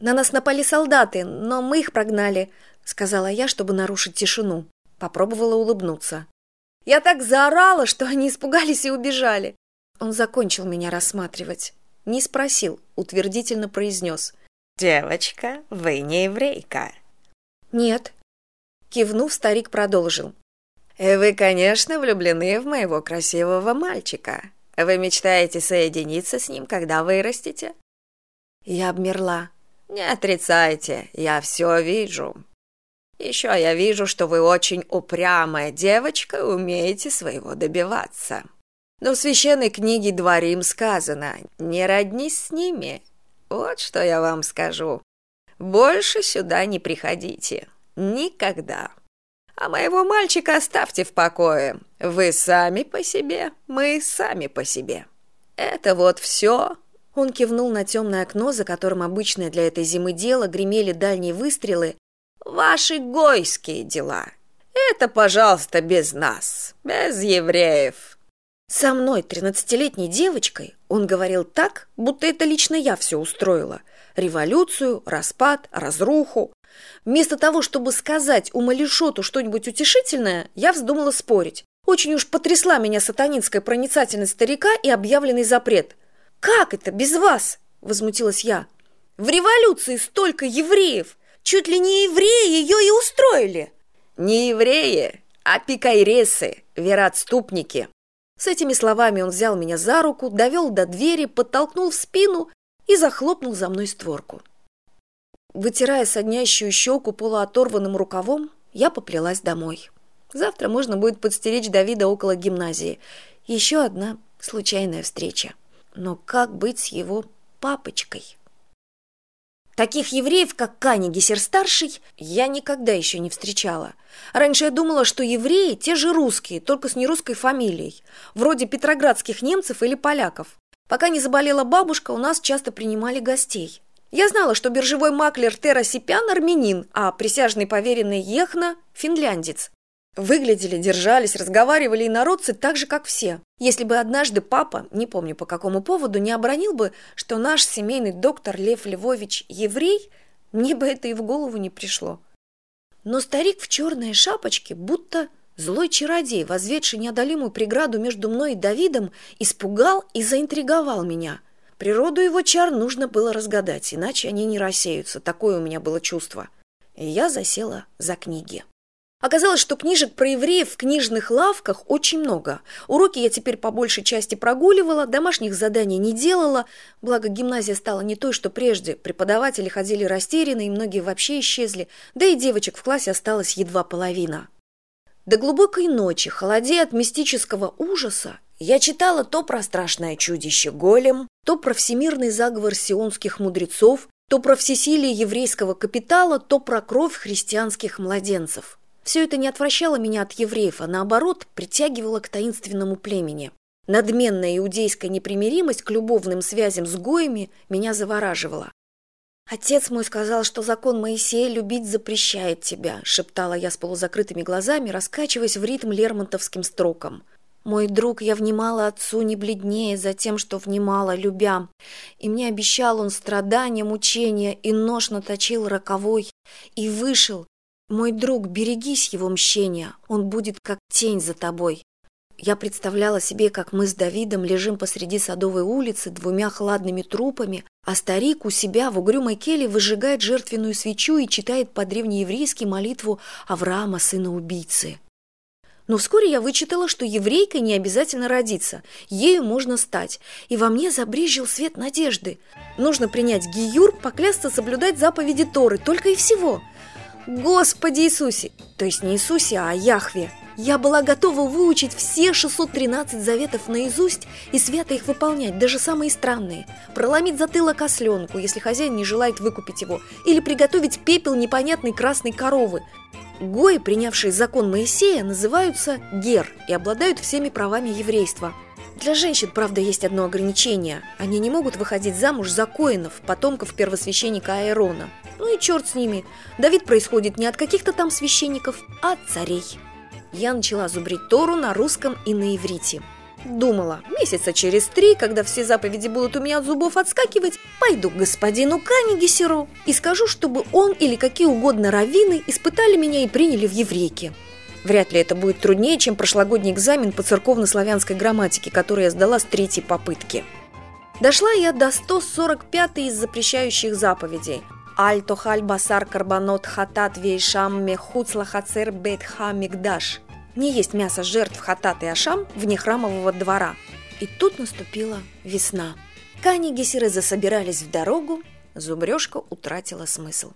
на нас напали солдаты но мы их прогнали сказала я чтобы нарушить тишину. Попробовала улыбнуться. Я так заорала что они испугались и убежали. Он закончил меня рассматривать. Не спросил утвердительно произнес. Девочка вы не еврейка нет кивнув старик продолжил. Вы конечно влюблены в моего красивого мальчика. Вы мечтаете соединиться с ним когда вырастете? Я обмерла не отрицайте я все вижу. Еще я вижу что вы очень упрямая девочка и умеете своего добиваться. Но в священной книге дворим сказано не роднись с ними вот что я вам скажу. Больше сюда не приходите. Никогда. А моего мальчика оставьте в покое. Вы сами по себе. Мы сами по себе. Это вот все он кивнул на темное окно за которым обычное для этой зимы дело гремели дальние выстрелы. Ваши гойские дела! Это пожалуйста без нас без евреев! Со мной тринадцатилетней девочкой он говорил так будто это лично я все устроила революцию распад разруху. Вместо того чтобы сказать умалишоту что нибудь утешительное я вздумала спорить. Очень уж потрясла меня сатанинская проницательность старика и объявленный запрет как это без вас возмутилась я. В революции столько евреев! Чуть ли не евреи ее и устроили! Не евреи а пикайресы вероотступники! С этими словами он взял меня за руку довел до двери подтолкнул в спину и захлопнул за мной створку. Вытирая соднящую щеку полуоторванным рукавом я поплелась домой. Завтра можно будет подстеречь давида около гимназии. Еще одна случайная встреча но как быть с его папочкой? Таких евреев как кани гессер старший я никогда еще не встречала. Раньше я думала что евреи те же русские только с нерусской фамилией вроде петроградских немцев или поляков. Пока не заболела бабушка у нас часто принимали гостей. Я знала что биржевой маклер тера сипян армянин а присяжный поверенный ехна финляндец выглядели держались разговаривали и народцы так же как все. Если бы однажды папа не помню по какому поводу не обронил бы что наш семейный доктор лев львович еврей мне бы это и в голову не пришло. Но старик в черной шапочке будто злой чародей возведший неодолимую преграду между мной и давидом испугал и заинтриговал меня. Природу его чар нужно было разгадать иначе они не рассеются. Такое у меня было чувство. И я засела за книги Оказалось, что книжек про евреев в книжных лавках очень много. Уроки я теперь по большей части прогуливала, домашних заданий не делала, благо гимназия стала не той, что прежде. Преподаватели ходили растерянно, и многие вообще исчезли, да и девочек в классе осталось едва половина. До глубокой ночи, холодея от мистического ужаса, я читала то про страшное чудище Голем, то про всемирный заговор сионских мудрецов, то про всесилие еврейского капитала, то про кровь христианских младенцев. Все это не отвращало меня от евреев, а наоборот притягивало к таинственному племени. Надменная иудейская непримиримость к любовным связям с гоями меня завораживала. «Отец мой сказал, что закон Моисея любить запрещает тебя», — шептала я с полузакрытыми глазами, раскачиваясь в ритм лермонтовским строком. «Мой друг, я внимала отцу не бледнее за тем, что внимала, любя. И мне обещал он страдания, мучения, и нож наточил роковой, и вышел, мой друг берегись его мщения он будет как тень за тобой я представляла себе как мы с давидом лежим посреди садовой улицы двумя хладными трупами а старик у себя в угрюмой келе выжигает жертвенную свечу и читает по древнееврейски молитву авраама сына убийцы. Но вскоре я вычитала что еврейкой не обязательно родиться ею можно стать и во мне забрежил свет надежды. Нужно принять гиюр поклясться соблюдать заповеди торы только и всего Господи Иисусе! То есть не Иисусе, а Яхве. Я была готова выучить все 613 заветов наизусть и свято их выполнять, даже самые странные. Проломить затылок осленку, если хозяин не желает выкупить его, или приготовить пепел непонятной красной коровы. Гои, принявшие закон Моисея, называются гер и обладают всеми правами еврейства. Для женщин, правда, есть одно ограничение. Они не могут выходить замуж за коинов, потомков первосвященника Аэрона. Ну и черт с ними. Давид происходит не от каких-то там священников, а от царей. Я начала зубрить Тору на русском и на иврите. Думала, месяца через три, когда все заповеди будут у меня от зубов отскакивать, пойду к господину Канигесеру и скажу, чтобы он или какие угодно раввины испытали меня и приняли в еврейки. Вряд ли это будет труднее, чем прошлогодний экзамен по церковно-славянской грамматике, который я сдала с третьей попытки. Дошла я до 145 из запрещающих заповедей. Альто халь басар карбонот хатат вейшам мехуцла хацер бет ха мигдаш. Не есть мясо жертв хатат и ашам вне храмового двора. И тут наступила весна. Кани Гессеры засобирались в дорогу, зубрежка утратила смысл.